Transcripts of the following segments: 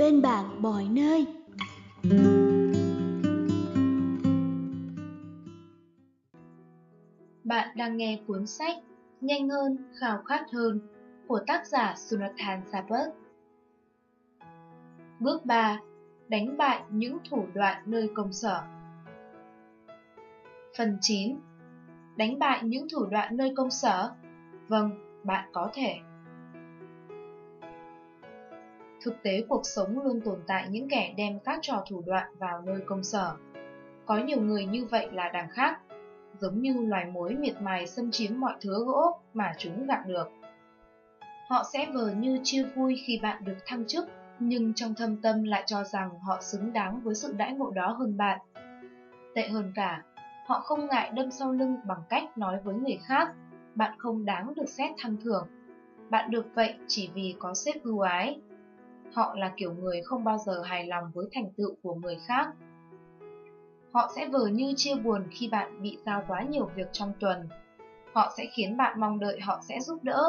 bên bạn mọi nơi. Bạn đang nghe cuốn sách Nhanh hơn, khao khát hơn của tác giả Sunathan Sabat. Bước 3. Đánh bại những thủ đoạn nơi công sở Phần 9 Đánh bại những thủ đoạn nơi công sở? Vâng, bạn có thể. Thực tế cuộc sống luôn tồn tại những kẻ đem các trò thủ đoạn vào nơi công sở. Có nhiều người như vậy là đằng khác, giống như loài mối miệt mài xâm chiếm mọi thứ gỗ mà chúng gặm được. Họ sẽ vờ như chia vui khi bạn được thăng chức, nhưng trong thâm tâm lại cho rằng họ xứng đáng với sự đãi ngộ đó hơn bạn. Tệ hơn cả, họ không ngại đâm sau lưng bằng cách nói với người khác, bạn không đáng được xét thăng thưởng. Bạn được vậy chỉ vì có sếp ưu ái. Họ là kiểu người không bao giờ hài lòng với thành tựu của người khác. Họ sẽ vờ như chia buồn khi bạn bị giao quá nhiều việc trong tuần. Họ sẽ khiến bạn mong đợi họ sẽ giúp đỡ.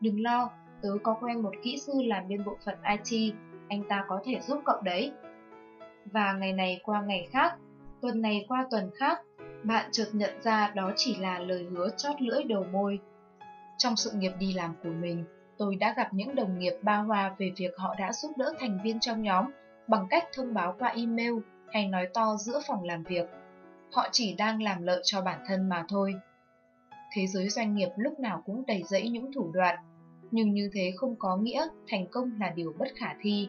Đừng lo, tớ có quen một kỹ sư làm bên bộ phận IT, anh ta có thể giúp cậu đấy. Và ngày này qua ngày khác, tuần này qua tuần khác, bạn chợt nhận ra đó chỉ là lời hứa chót lưỡi đầu môi. Trong sự nghiệp đi làm của mình, tôi đã gặp những đồng nghiệp ba hoa về việc họ đã giúp đỡ thành viên trong nhóm bằng cách thông báo qua email hay nói to giữa phòng làm việc. Họ chỉ đang làm lợi cho bản thân mà thôi. Thế giới doanh nghiệp lúc nào cũng đầy rẫy những thủ đoạn, nhưng như thế không có nghĩa thành công là điều bất khả thi.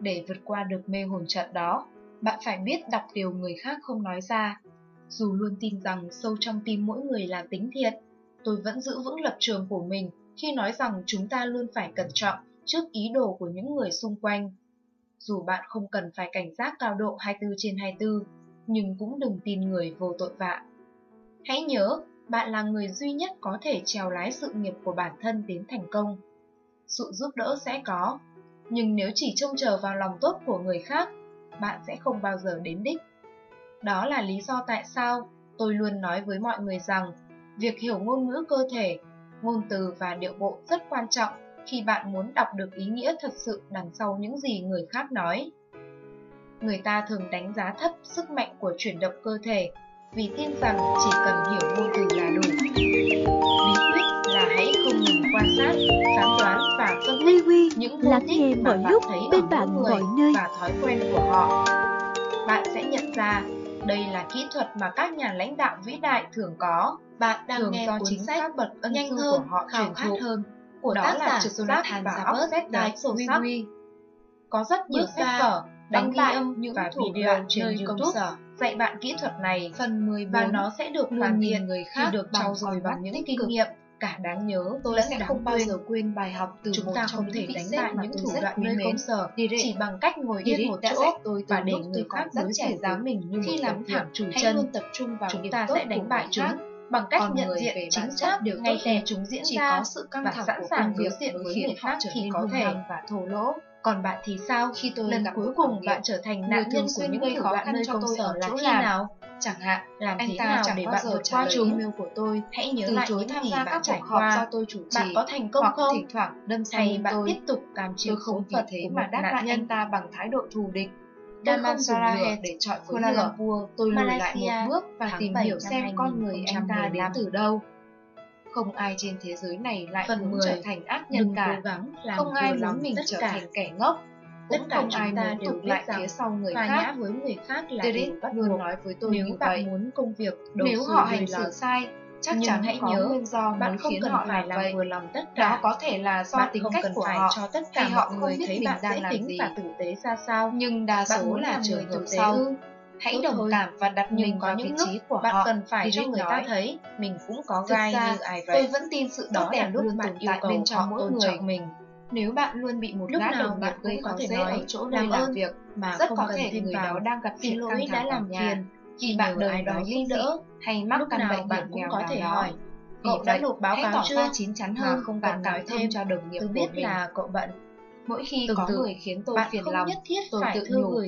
Để vượt qua được mê hồn trận đó, bạn phải biết đọc điều người khác không nói ra dù luôn tin rằng sâu trong tim mỗi người là tính thiện, tôi vẫn giữ vững lập trường của mình khi nói rằng chúng ta luôn phải cẩn trọng trước ý đồ của những người xung quanh. Dù bạn không cần phải cảnh giác cao độ 24 trên 24, nhưng cũng đừng tin người vô tội vạ. Hãy nhớ, bạn là người duy nhất có thể trèo lái sự nghiệp của bản thân đến thành công. Sự giúp đỡ sẽ có, nhưng nếu chỉ trông chờ vào lòng tốt của người khác, bạn sẽ không bao giờ đến đích. Đó là lý do tại sao tôi luôn nói với mọi người rằng việc hiểu ngôn ngữ cơ thể, ngôn từ và điệu bộ rất quan trọng khi bạn muốn đọc được ý nghĩa thật sự đằng sau những gì người khác nói. Người ta thường đánh giá thấp sức mạnh của chuyển động cơ thể vì tin rằng chỉ cần hiểu ngôn từ là đủ. Bí quyết là hãy không ngừng quan sát, phán đoán và phân tích những mô tích mà bạn thấy ở mỗi người và thói quen của họ. Bạn sẽ nhận ra đây là kỹ thuật mà các nhà lãnh đạo vĩ đại thường có. Bạn đang thường nghe do chính sách bật ân nhanh hơn, của họ truyền thụ. hơn của đó là trực giác và óc xét đoán sâu sắc. Có rất nhiều sách vở, đánh bại âm những và video trên YouTube. dạy bạn kỹ thuật này phần 14 và nó sẽ được hoàn thiện người khác được trau dồi bằng những kinh nghiệm cả đáng nhớ tôi sẽ không bao giờ quên bài học từ chúng ta không thể đánh bại những thủ đoạn nơi công sở. Chỉ bằng cách ngồi yên một chỗ tôi và để người khác rất trẻ dáng mình như khi làm thẳng chủ chân. luôn tập trung vào chúng ta sẽ đánh bại chúng bằng cách nhận diện chính xác điều ngay khi chúng diễn ra có sự căng thẳng sẵn sàng đối diện với người khác khi có thể. và thổ lỗ. Còn bạn thì sao? Khi tôi lần cuối cùng bạn trở thành nạn nhân của những gây khó khăn cho tôi ở chỗ nào chẳng hạn. Làm anh thế ta nào chẳng để bạn vượt qua chúng? email của tôi. Hãy nhớ từ lại chối tham gia các cuộc họp. do tôi chủ trì. bạn có thành công hoặc không? thỉnh thoảng đâm hay bạn tôi. tiếp tục cam chịu không vì thế mà đáp lại anh ta bằng thái độ thù địch. Tôi không dùng lửa để chọi với Kuala Lumpur. Tôi lùi lại một bước và tìm hiểu xem con người anh ta đến từ đâu. Không ai trên thế giới này lại Phần muốn 10. trở thành ác nhân Đừng cả. cố gắng làm không ai muốn mình trở cả. thành kẻ ngốc tất cả không ai muốn đều lại phía sau người khác. nhã với người khác là điều bắt luôn nói với tôi nếu bạn muốn công việc nếu họ hành xử sai chắc chắn hãy nhớ nguyên do bạn không cần họ phải làm vậy. vừa lòng tất cả. đó có thể là do bạn tính cách của họ. cho tất cả họ người thấy bạn đang làm gì. và tử tế ra sao. Nhưng đa số là trường hợp sau. hãy đồng cảm và đặt mình những vị trí của bạn họ. cần phải cho người ta thấy mình cũng có gai như ai vậy. tôi vẫn tin sự đó là lúc bạn yêu cầu bên trong mỗi người. mình nếu bạn luôn bị một lúc gã nào bạn gây khó dễ ở chỗ làm ơn. việc mà rất có thể người đó đang gặp xin lỗi đã làm phiền. Khi bạn đời đó giúp đỡ hay mắc căn bệnh bạn cũng có thể hỏi cậu đã nộp báo cáo chưa? chín chắn hơn không cần nói thêm cho đồng nghiệp tôi biết là cậu bận mỗi khi có người khiến tôi phiền lòng nhất thiết tôi tự nhủ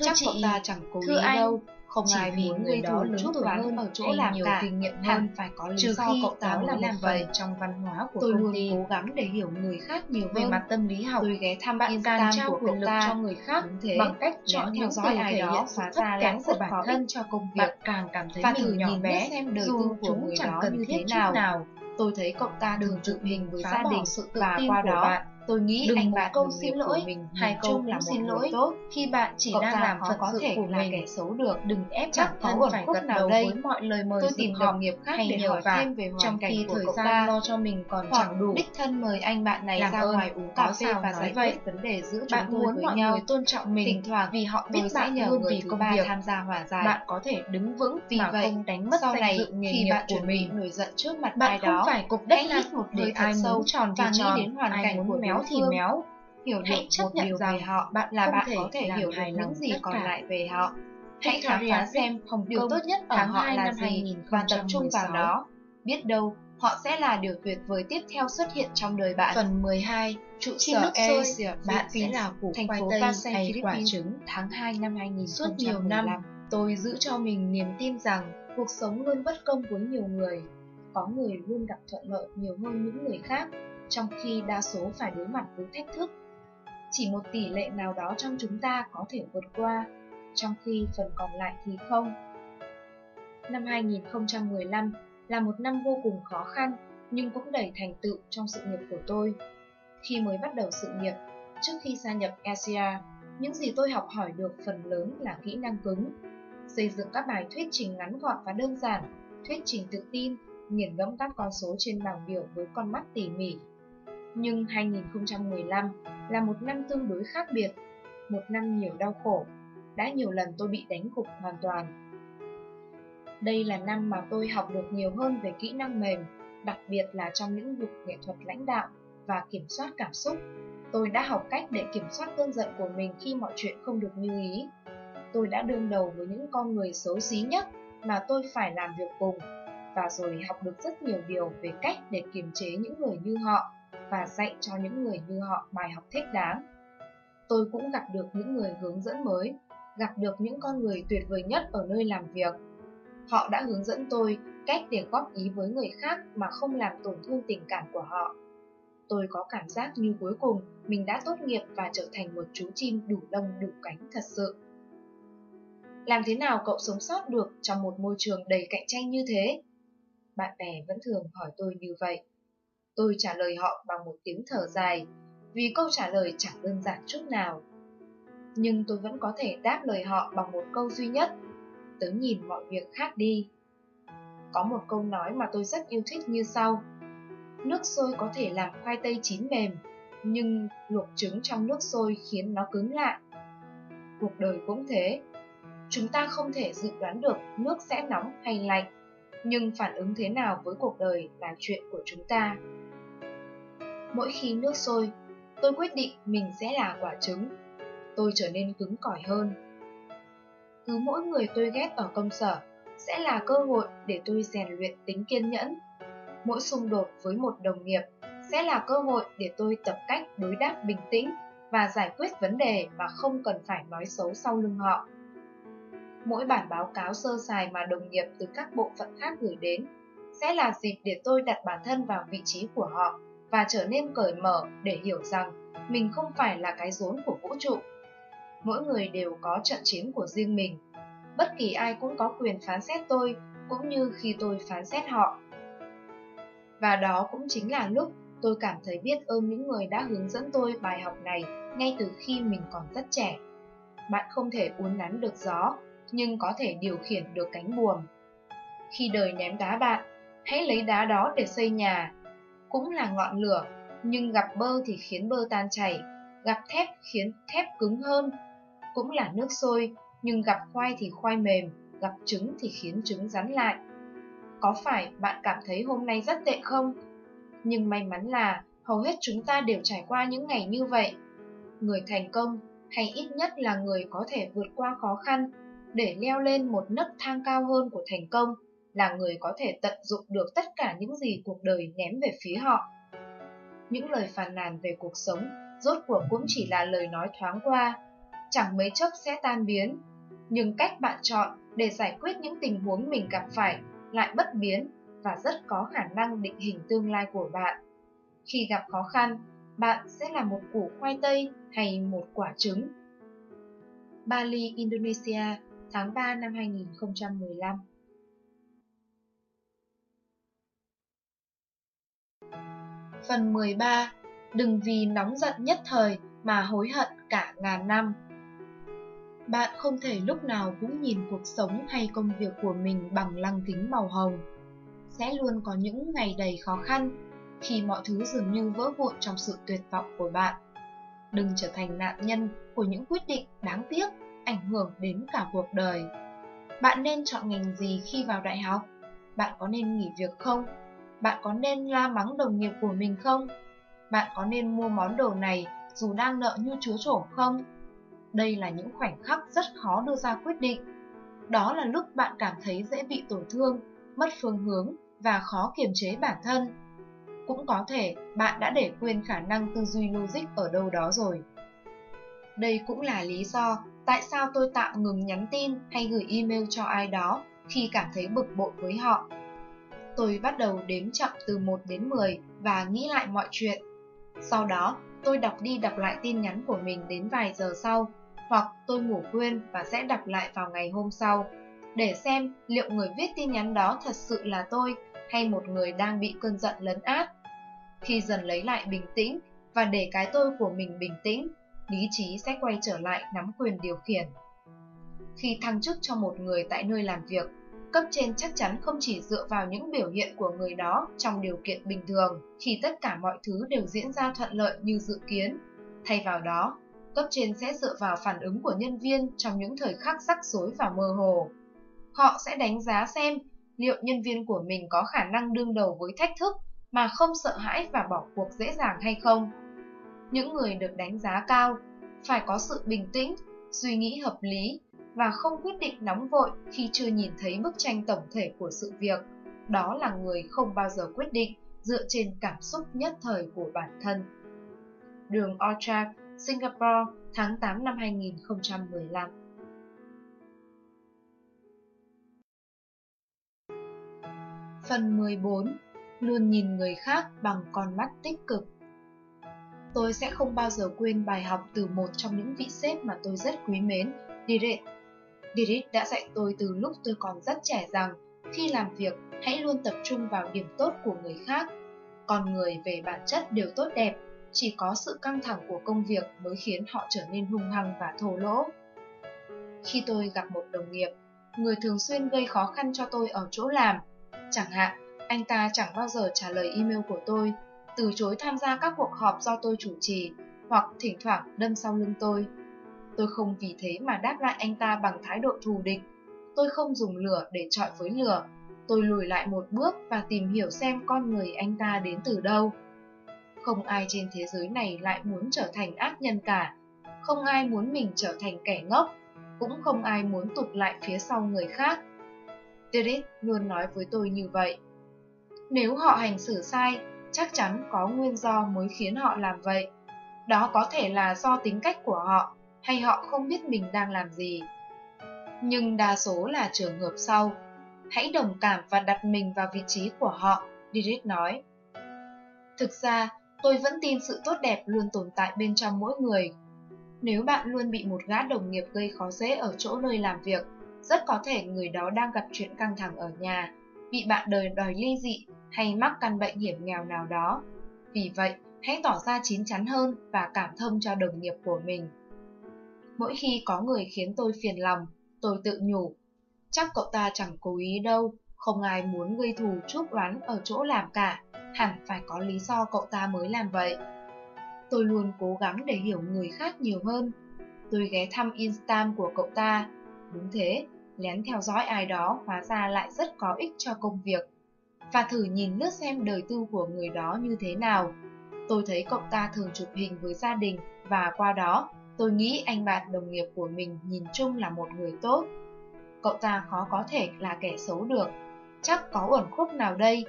chắc chị ta chẳng cố ý đâu Không Chỉ ai vì muốn người đó lớn tuổi hơn ở chỗ làm nhiều cả. kinh nghiệm Hẳn hơn, phải có lý trừ do cậu muốn là làm vậy. trong văn hóa của Tôi công luôn ty. cố gắng để hiểu người khác nhiều Về hơn. mặt tâm lý học, tôi ghé thăm bạn Instagram trao của quyền lực ta cho người khác thế, bằng cách chọn theo dõi ai đó thấp ra là của bản thân cho công việc. bạn càng cảm thấy Và mình thử nhỏ nhìn bé xem đời tư của người đó cần như thế nào. Tôi thấy cậu ta Đừng tự mình với phá gia đình sự tự tin qua của đó bạn. Tôi nghĩ Đừng anh một bạn câu xin lỗi, mình hai câu là một xin lỗi tốt. khi bạn chỉ Cậu đang làm phận có sự thể của là mình. kẻ xấu được. Đừng ép Chắc có phải gật nào đầu đây. với mọi lời mời Tôi tìm đồng nghiệp khác hay để hỏi thêm về hoàn trong cảnh khi thời gian ta. lo cho mình còn Hoặc chẳng đủ. đích thân mời anh bạn này Làm ra ngoài uống cà phê và giải vậy. quyết vấn đề giữa chúng Bạn tôi muốn với mọi nhau. người tôn trọng mình Thỉnh thoảng vì họ biết bạn nhờ người vì thứ công ba việc. tham gia hòa giải. Bạn có thể đứng vững Vì mà vậy, không đánh mất sau này khi bạn của chuẩn bị mình. nổi giận trước mặt Bạn ai không đó, phải cục đất hít một để thật ai sâu tròn và nghĩ đến hoàn cảnh của méo thì méo. Hiểu được Hãy chấp một nhận điều rằng về họ bạn là bạn thể có thể hiểu hài được những gì còn cả. lại về họ. Hãy khám phá xem Hồng điều tốt nhất ở họ 2 là gì và tập trung vào 2016. đó. Biết đâu, họ sẽ là điều tuyệt vời tiếp theo xuất hiện trong đời bạn. Phần 12 Trụ sở Asia bạn sẽ Philippines, là củ thành phố tây Pasay, Philippines, tháng 2 năm 2015. Suốt nhiều năm, tôi giữ cho mình niềm tin rằng cuộc sống luôn bất công với nhiều người. Có người luôn gặp thuận lợi nhiều hơn những người khác, trong khi đa số phải đối mặt với thách thức. Chỉ một tỷ lệ nào đó trong chúng ta có thể vượt qua, trong khi phần còn lại thì không. Năm 2015 là một năm vô cùng khó khăn, nhưng cũng đầy thành tựu trong sự nghiệp của tôi. Khi mới bắt đầu sự nghiệp, trước khi gia nhập Asia, những gì tôi học hỏi được phần lớn là kỹ năng cứng. Xây dựng các bài thuyết trình ngắn gọn và đơn giản, thuyết trình tự tin, nghiền ngẫm các con số trên bảng biểu với con mắt tỉ mỉ. Nhưng 2015 là một năm tương đối khác biệt, một năm nhiều đau khổ, đã nhiều lần tôi bị đánh gục hoàn toàn. Đây là năm mà tôi học được nhiều hơn về kỹ năng mềm, đặc biệt là trong lĩnh vực nghệ thuật lãnh đạo và kiểm soát cảm xúc. Tôi đã học cách để kiểm soát cơn giận của mình khi mọi chuyện không được như ý. Tôi đã đương đầu với những con người xấu xí nhất mà tôi phải làm việc cùng, và rồi học được rất nhiều điều về cách để kiềm chế những người như họ và dạy cho những người như họ bài học thích đáng. Tôi cũng gặp được những người hướng dẫn mới, gặp được những con người tuyệt vời nhất ở nơi làm việc. Họ đã hướng dẫn tôi cách để góp ý với người khác mà không làm tổn thương tình cảm của họ. Tôi có cảm giác như cuối cùng mình đã tốt nghiệp và trở thành một chú chim đủ lông đủ cánh thật sự. Làm thế nào cậu sống sót được trong một môi trường đầy cạnh tranh như thế? Bạn bè vẫn thường hỏi tôi như vậy. Tôi trả lời họ bằng một tiếng thở dài, vì câu trả lời chẳng đơn giản chút nào. Nhưng tôi vẫn có thể đáp lời họ bằng một câu duy nhất, tớ nhìn mọi việc khác đi. Có một câu nói mà tôi rất yêu thích như sau. Nước sôi có thể làm khoai tây chín mềm, nhưng luộc trứng trong nước sôi khiến nó cứng lại. Cuộc đời cũng thế. Chúng ta không thể dự đoán được nước sẽ nóng hay lạnh, nhưng phản ứng thế nào với cuộc đời là chuyện của chúng ta. Mỗi khi nước sôi, tôi quyết định mình sẽ là quả trứng. Tôi trở nên cứng cỏi hơn. Cứ mỗi người tôi ghét ở công sở sẽ là cơ hội để tôi rèn luyện tính kiên nhẫn. Mỗi xung đột với một đồng nghiệp sẽ là cơ hội để tôi tập cách đối đáp bình tĩnh và giải quyết vấn đề mà không cần phải nói xấu sau lưng họ. Mỗi bản báo cáo sơ sài mà đồng nghiệp từ các bộ phận khác gửi đến sẽ là dịp để tôi đặt bản thân vào vị trí của họ và trở nên cởi mở để hiểu rằng mình không phải là cái rốn của vũ trụ. Mỗi người đều có trận chiến của riêng mình. Bất kỳ ai cũng có quyền phán xét tôi cũng như khi tôi phán xét họ. Và đó cũng chính là lúc tôi cảm thấy biết ơn những người đã hướng dẫn tôi bài học này ngay từ khi mình còn rất trẻ. Bạn không thể uốn nắn được gió, nhưng có thể điều khiển được cánh buồm. Khi đời ném đá bạn, hãy lấy đá đó để xây nhà. Cũng là ngọn lửa, nhưng gặp bơ thì khiến bơ tan chảy, gặp thép khiến thép cứng hơn. Cũng là nước sôi, nhưng gặp khoai thì khoai mềm, gặp trứng thì khiến trứng rắn lại. Có phải bạn cảm thấy hôm nay rất tệ không? Nhưng may mắn là hầu hết chúng ta đều trải qua những ngày như vậy. Người thành công, hay ít nhất là người có thể vượt qua khó khăn để leo lên một nấc thang cao hơn của thành công, là người có thể tận dụng được tất cả những gì cuộc đời ném về phía họ. Những lời phàn nàn về cuộc sống rốt cuộc cũng chỉ là lời nói thoáng qua, chẳng mấy chốc sẽ tan biến, nhưng cách bạn chọn để giải quyết những tình huống mình gặp phải lại bất biến và rất có khả năng định hình tương lai của bạn. Khi gặp khó khăn, bạn sẽ là một củ khoai tây hay một quả trứng. Bali, Indonesia, tháng 3 năm 2015 Phần 13 Đừng vì nóng giận nhất thời mà hối hận cả ngàn năm Bạn không thể lúc nào cũng nhìn cuộc sống hay công việc của mình bằng lăng kính màu hồng Sẽ luôn có những ngày đầy khó khăn, khi mọi thứ dường như vỡ vụn trong sự tuyệt vọng của bạn Đừng trở thành nạn nhân của những quyết định đáng tiếc, ảnh hưởng đến cả cuộc đời Bạn nên chọn ngành gì khi vào đại học? Bạn có nên nghỉ việc không? Bạn có nên la mắng đồng nghiệp của mình không? Bạn có nên mua món đồ này dù đang nợ như chúa trổ không? Đây là những khoảnh khắc rất khó đưa ra quyết định. Đó là lúc bạn cảm thấy dễ bị tổn thương, mất phương hướng và khó kiềm chế bản thân. Cũng có thể bạn đã để quên khả năng tư duy logic ở đâu đó rồi. Đây cũng là lý do tại sao tôi tạm ngừng nhắn tin hay gửi email cho ai đó khi cảm thấy bực bội với họ tôi bắt đầu đếm chậm từ 1 đến 10 và nghĩ lại mọi chuyện. Sau đó, tôi đọc đi đọc lại tin nhắn của mình đến vài giờ sau, hoặc tôi ngủ quên và sẽ đọc lại vào ngày hôm sau, để xem liệu người viết tin nhắn đó thật sự là tôi hay một người đang bị cơn giận lấn át. Khi dần lấy lại bình tĩnh và để cái tôi của mình bình tĩnh, lý trí sẽ quay trở lại nắm quyền điều khiển. Khi thăng chức cho một người tại nơi làm việc, cấp trên chắc chắn không chỉ dựa vào những biểu hiện của người đó trong điều kiện bình thường khi tất cả mọi thứ đều diễn ra thuận lợi như dự kiến. Thay vào đó, cấp trên sẽ dựa vào phản ứng của nhân viên trong những thời khắc rắc rối và mơ hồ. Họ sẽ đánh giá xem liệu nhân viên của mình có khả năng đương đầu với thách thức mà không sợ hãi và bỏ cuộc dễ dàng hay không. Những người được đánh giá cao phải có sự bình tĩnh, suy nghĩ hợp lý và không quyết định nóng vội khi chưa nhìn thấy bức tranh tổng thể của sự việc. Đó là người không bao giờ quyết định dựa trên cảm xúc nhất thời của bản thân. Đường Orchard, Singapore, tháng 8 năm 2015 Phần 14 Luôn nhìn người khác bằng con mắt tích cực Tôi sẽ không bao giờ quên bài học từ một trong những vị sếp mà tôi rất quý mến, Direct Dirich đã dạy tôi từ lúc tôi còn rất trẻ rằng khi làm việc hãy luôn tập trung vào điểm tốt của người khác. Con người về bản chất đều tốt đẹp, chỉ có sự căng thẳng của công việc mới khiến họ trở nên hung hăng và thô lỗ. Khi tôi gặp một đồng nghiệp, người thường xuyên gây khó khăn cho tôi ở chỗ làm, chẳng hạn anh ta chẳng bao giờ trả lời email của tôi, từ chối tham gia các cuộc họp do tôi chủ trì, hoặc thỉnh thoảng đâm sau lưng tôi Tôi không vì thế mà đáp lại anh ta bằng thái độ thù địch. Tôi không dùng lửa để chọi với lửa. Tôi lùi lại một bước và tìm hiểu xem con người anh ta đến từ đâu. Không ai trên thế giới này lại muốn trở thành ác nhân cả. Không ai muốn mình trở thành kẻ ngốc. Cũng không ai muốn tụt lại phía sau người khác. Derek luôn nói với tôi như vậy. Nếu họ hành xử sai, chắc chắn có nguyên do mới khiến họ làm vậy. Đó có thể là do tính cách của họ, hay họ không biết mình đang làm gì. Nhưng đa số là trường hợp sau. Hãy đồng cảm và đặt mình vào vị trí của họ, Dirk nói. Thực ra, tôi vẫn tin sự tốt đẹp luôn tồn tại bên trong mỗi người. Nếu bạn luôn bị một gã đồng nghiệp gây khó dễ ở chỗ nơi làm việc, rất có thể người đó đang gặp chuyện căng thẳng ở nhà, bị bạn đời đòi ly dị hay mắc căn bệnh hiểm nghèo nào đó. Vì vậy, hãy tỏ ra chín chắn hơn và cảm thông cho đồng nghiệp của mình. Mỗi khi có người khiến tôi phiền lòng, tôi tự nhủ. Chắc cậu ta chẳng cố ý đâu, không ai muốn gây thù chuốc oán ở chỗ làm cả, hẳn phải có lý do cậu ta mới làm vậy. Tôi luôn cố gắng để hiểu người khác nhiều hơn. Tôi ghé thăm Instagram của cậu ta. Đúng thế, lén theo dõi ai đó hóa ra lại rất có ích cho công việc. Và thử nhìn lướt xem đời tư của người đó như thế nào. Tôi thấy cậu ta thường chụp hình với gia đình và qua đó Tôi nghĩ anh bạn đồng nghiệp của mình nhìn chung là một người tốt. Cậu ta khó có thể là kẻ xấu được. Chắc có uẩn khúc nào đây.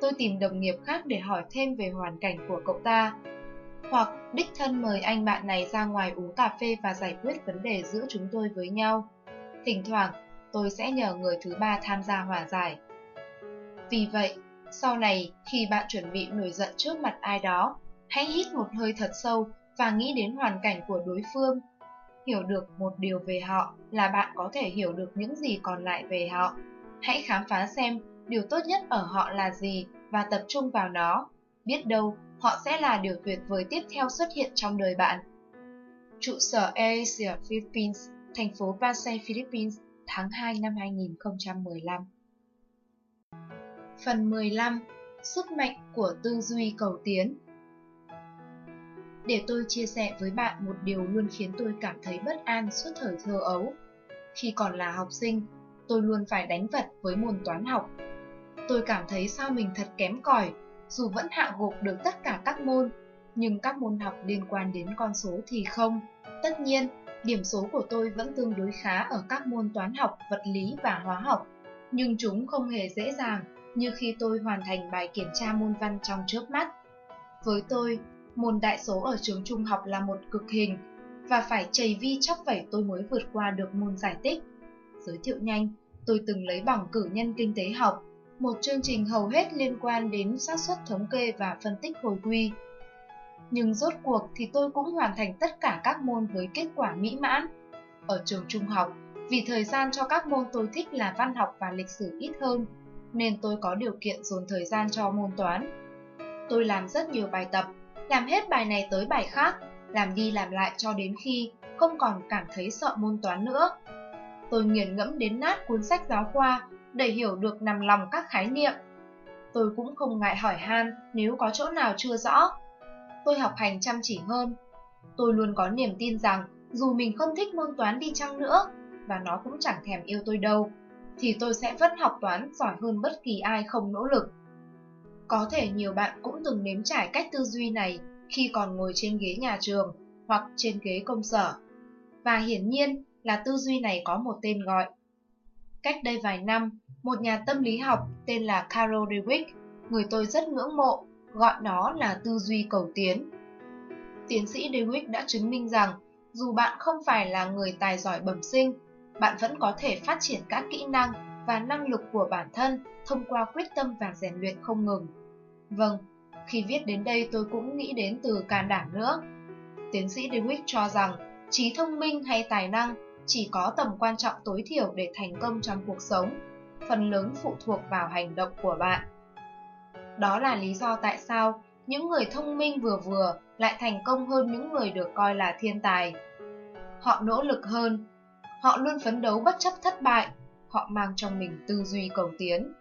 Tôi tìm đồng nghiệp khác để hỏi thêm về hoàn cảnh của cậu ta. Hoặc đích thân mời anh bạn này ra ngoài uống cà phê và giải quyết vấn đề giữa chúng tôi với nhau. Thỉnh thoảng, tôi sẽ nhờ người thứ ba tham gia hòa giải. Vì vậy, sau này khi bạn chuẩn bị nổi giận trước mặt ai đó, hãy hít một hơi thật sâu và nghĩ đến hoàn cảnh của đối phương. Hiểu được một điều về họ là bạn có thể hiểu được những gì còn lại về họ. Hãy khám phá xem điều tốt nhất ở họ là gì và tập trung vào nó. Biết đâu, họ sẽ là điều tuyệt vời tiếp theo xuất hiện trong đời bạn. Trụ sở AirAsia Philippines, thành phố Pasay, Philippines, tháng 2 năm 2015 Phần 15 Sức mạnh của tư duy cầu tiến để tôi chia sẻ với bạn một điều luôn khiến tôi cảm thấy bất an suốt thời thơ ấu. Khi còn là học sinh, tôi luôn phải đánh vật với môn toán học. Tôi cảm thấy sao mình thật kém cỏi, dù vẫn hạ gục được tất cả các môn, nhưng các môn học liên quan đến con số thì không. Tất nhiên, điểm số của tôi vẫn tương đối khá ở các môn toán học, vật lý và hóa học, nhưng chúng không hề dễ dàng như khi tôi hoàn thành bài kiểm tra môn văn trong chớp mắt. Với tôi, môn đại số ở trường trung học là một cực hình, và phải chầy vi chóc vẩy tôi mới vượt qua được môn giải tích. Giới thiệu nhanh, tôi từng lấy bằng cử nhân kinh tế học, một chương trình hầu hết liên quan đến xác suất thống kê và phân tích hồi quy. Nhưng rốt cuộc thì tôi cũng hoàn thành tất cả các môn với kết quả mỹ mãn. Ở trường trung học, vì thời gian cho các môn tôi thích là văn học và lịch sử ít hơn, nên tôi có điều kiện dồn thời gian cho môn toán. Tôi làm rất nhiều bài tập, làm hết bài này tới bài khác, làm đi làm lại cho đến khi không còn cảm thấy sợ môn toán nữa. Tôi nghiền ngẫm đến nát cuốn sách giáo khoa để hiểu được nằm lòng các khái niệm. Tôi cũng không ngại hỏi han nếu có chỗ nào chưa rõ. Tôi học hành chăm chỉ hơn. Tôi luôn có niềm tin rằng dù mình không thích môn toán đi chăng nữa, và nó cũng chẳng thèm yêu tôi đâu, thì tôi sẽ vẫn học toán giỏi hơn bất kỳ ai không nỗ lực. Có thể nhiều bạn cũng từng nếm trải cách tư duy này khi còn ngồi trên ghế nhà trường hoặc trên ghế công sở. Và hiển nhiên là tư duy này có một tên gọi. Cách đây vài năm, một nhà tâm lý học tên là Carol Dweck, người tôi rất ngưỡng mộ, gọi nó là tư duy cầu tiến. Tiến sĩ Dweck đã chứng minh rằng dù bạn không phải là người tài giỏi bẩm sinh bạn vẫn có thể phát triển các kỹ năng và năng lực của bản thân thông qua quyết tâm và rèn luyện không ngừng. Vâng, khi viết đến đây tôi cũng nghĩ đến từ can đảm nữa. Tiến sĩ DeWitt cho rằng trí thông minh hay tài năng chỉ có tầm quan trọng tối thiểu để thành công trong cuộc sống, phần lớn phụ thuộc vào hành động của bạn. Đó là lý do tại sao những người thông minh vừa vừa lại thành công hơn những người được coi là thiên tài. Họ nỗ lực hơn, Họ luôn phấn đấu bất chấp thất bại, họ mang trong mình tư duy cầu tiến.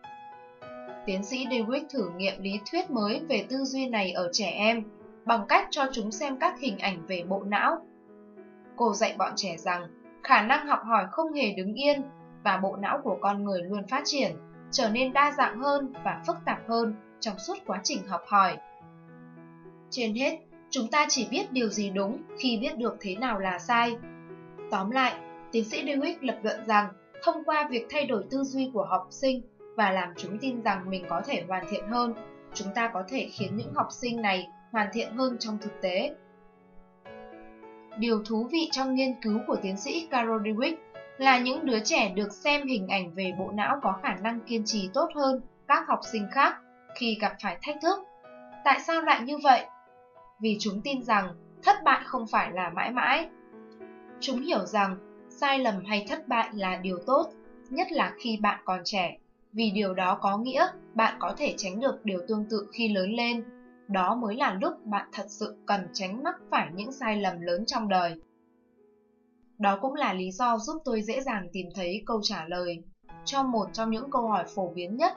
Tiến sĩ Dewitt thử nghiệm lý thuyết mới về tư duy này ở trẻ em bằng cách cho chúng xem các hình ảnh về bộ não. Cô dạy bọn trẻ rằng khả năng học hỏi không hề đứng yên và bộ não của con người luôn phát triển, trở nên đa dạng hơn và phức tạp hơn trong suốt quá trình học hỏi. Trên hết, chúng ta chỉ biết điều gì đúng khi biết được thế nào là sai. Tóm lại, Tiến sĩ Dewitt lập luận rằng thông qua việc thay đổi tư duy của học sinh và làm chúng tin rằng mình có thể hoàn thiện hơn, chúng ta có thể khiến những học sinh này hoàn thiện hơn trong thực tế. Điều thú vị trong nghiên cứu của tiến sĩ Carol Dweck là những đứa trẻ được xem hình ảnh về bộ não có khả năng kiên trì tốt hơn các học sinh khác khi gặp phải thách thức. Tại sao lại như vậy? Vì chúng tin rằng thất bại không phải là mãi mãi. Chúng hiểu rằng sai lầm hay thất bại là điều tốt, nhất là khi bạn còn trẻ, vì điều đó có nghĩa bạn có thể tránh được điều tương tự khi lớn lên. Đó mới là lúc bạn thật sự cần tránh mắc phải những sai lầm lớn trong đời. Đó cũng là lý do giúp tôi dễ dàng tìm thấy câu trả lời cho một trong những câu hỏi phổ biến nhất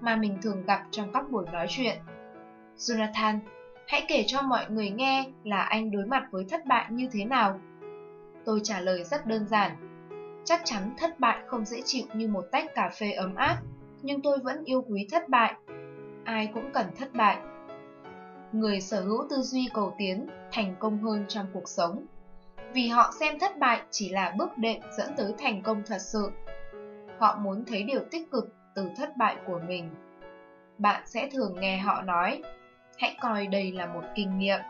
mà mình thường gặp trong các buổi nói chuyện. Jonathan, hãy kể cho mọi người nghe là anh đối mặt với thất bại như thế nào Tôi trả lời rất đơn giản. Chắc chắn thất bại không dễ chịu như một tách cà phê ấm áp, nhưng tôi vẫn yêu quý thất bại. Ai cũng cần thất bại. Người sở hữu tư duy cầu tiến thành công hơn trong cuộc sống. Vì họ xem thất bại chỉ là bước đệm dẫn tới thành công thật sự. Họ muốn thấy điều tích cực từ thất bại của mình. Bạn sẽ thường nghe họ nói, hãy coi đây là một kinh nghiệm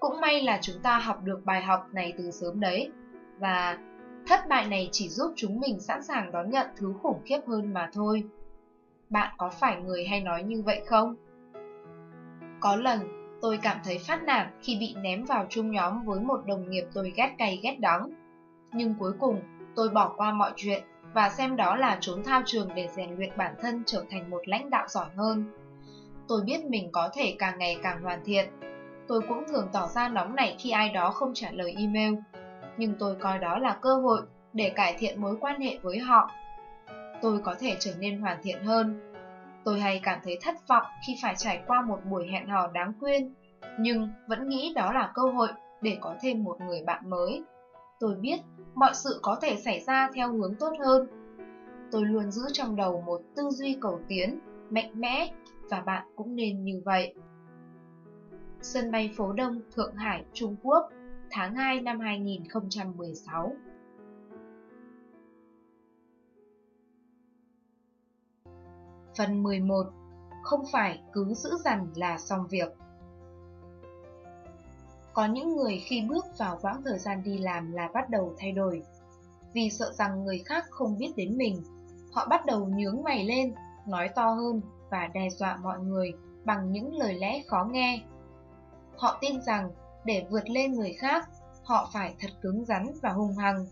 cũng may là chúng ta học được bài học này từ sớm đấy. Và Thất bại này chỉ giúp chúng mình sẵn sàng đón nhận thứ khủng khiếp hơn mà thôi. Bạn có phải người hay nói như vậy không? Có lần, tôi cảm thấy phát nản khi bị ném vào chung nhóm với một đồng nghiệp tôi ghét cay ghét đắng. Nhưng cuối cùng, tôi bỏ qua mọi chuyện và xem đó là trốn thao trường để rèn luyện bản thân trở thành một lãnh đạo giỏi hơn. Tôi biết mình có thể càng ngày càng hoàn thiện. Tôi cũng thường tỏ ra nóng nảy khi ai đó không trả lời email, nhưng tôi coi đó là cơ hội để cải thiện mối quan hệ với họ. Tôi có thể trở nên hoàn thiện hơn. Tôi hay cảm thấy thất vọng khi phải trải qua một buổi hẹn hò đáng quên, nhưng vẫn nghĩ đó là cơ hội để có thêm một người bạn mới. Tôi biết mọi sự có thể xảy ra theo hướng tốt hơn. Tôi luôn giữ trong đầu một tư duy cầu tiến, mạnh mẽ và bạn cũng nên như vậy. Sân bay phố Đông, Thượng Hải, Trung Quốc, tháng 2 năm 2016 Phần 11 Không phải cứ giữ dằn là xong việc Có những người khi bước vào quãng thời gian đi làm là bắt đầu thay đổi Vì sợ rằng người khác không biết đến mình Họ bắt đầu nhướng mày lên, nói to hơn và đe dọa mọi người bằng những lời lẽ khó nghe. Họ tin rằng để vượt lên người khác, họ phải thật cứng rắn và hung hăng.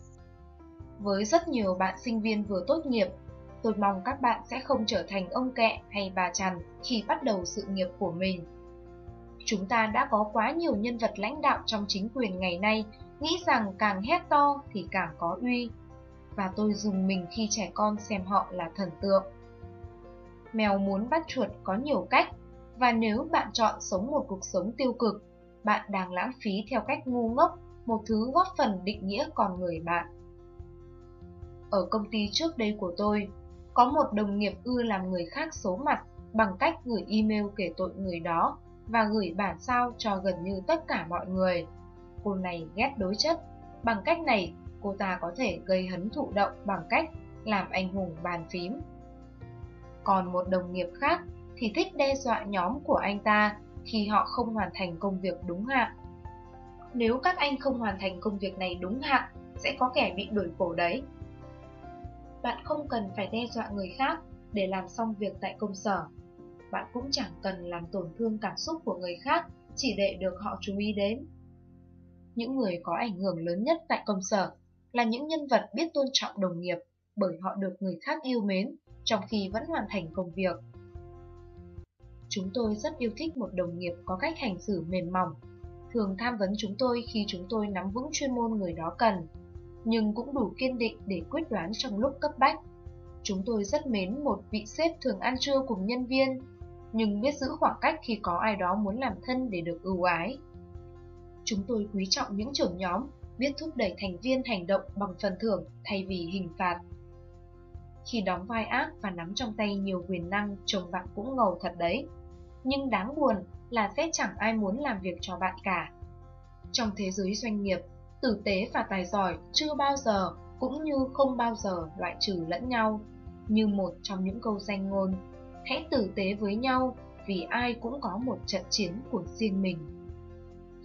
Với rất nhiều bạn sinh viên vừa tốt nghiệp, tôi mong các bạn sẽ không trở thành ông kẹ hay bà chằn khi bắt đầu sự nghiệp của mình. Chúng ta đã có quá nhiều nhân vật lãnh đạo trong chính quyền ngày nay nghĩ rằng càng hét to thì càng có uy. Và tôi dùng mình khi trẻ con xem họ là thần tượng. Mèo muốn bắt chuột có nhiều cách, và nếu bạn chọn sống một cuộc sống tiêu cực, bạn đang lãng phí theo cách ngu ngốc một thứ góp phần định nghĩa con người bạn. Ở công ty trước đây của tôi, có một đồng nghiệp ưa làm người khác xấu mặt bằng cách gửi email kể tội người đó và gửi bản sao cho gần như tất cả mọi người. Cô này ghét đối chất. Bằng cách này, cô ta có thể gây hấn thụ động bằng cách làm anh hùng bàn phím còn một đồng nghiệp khác thì thích đe dọa nhóm của anh ta khi họ không hoàn thành công việc đúng hạn. Nếu các anh không hoàn thành công việc này đúng hạn, sẽ có kẻ bị đuổi cổ đấy. Bạn không cần phải đe dọa người khác để làm xong việc tại công sở. Bạn cũng chẳng cần làm tổn thương cảm xúc của người khác chỉ để được họ chú ý đến. Những người có ảnh hưởng lớn nhất tại công sở là những nhân vật biết tôn trọng đồng nghiệp bởi họ được người khác yêu mến trong khi vẫn hoàn thành công việc. Chúng tôi rất yêu thích một đồng nghiệp có cách hành xử mềm mỏng, thường tham vấn chúng tôi khi chúng tôi nắm vững chuyên môn người đó cần, nhưng cũng đủ kiên định để quyết đoán trong lúc cấp bách. Chúng tôi rất mến một vị sếp thường ăn trưa cùng nhân viên, nhưng biết giữ khoảng cách khi có ai đó muốn làm thân để được ưu ái. Chúng tôi quý trọng những trưởng nhóm, biết thúc đẩy thành viên hành động bằng phần thưởng thay vì hình phạt. Khi đóng vai ác và nắm trong tay nhiều quyền năng, chồng bạn cũng ngầu thật đấy. Nhưng đáng buồn là sẽ chẳng ai muốn làm việc cho bạn cả. Trong thế giới doanh nghiệp, tử tế và tài giỏi chưa bao giờ cũng như không bao giờ loại trừ lẫn nhau. Như một trong những câu danh ngôn, hãy tử tế với nhau vì ai cũng có một trận chiến của riêng mình.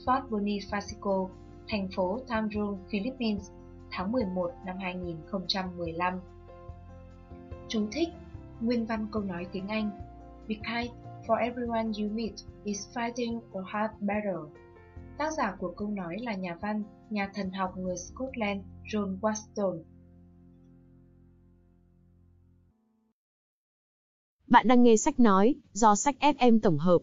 Fort Bonifacio, thành phố Tanjung, Philippines, tháng 11 năm 2015 Chú thích Nguyên văn câu nói tiếng Anh Be kind, for everyone you meet is fighting a hard battle. Tác giả của câu nói là nhà văn, nhà thần học người Scotland, John Watson. Bạn đang nghe sách nói do sách FM tổng hợp.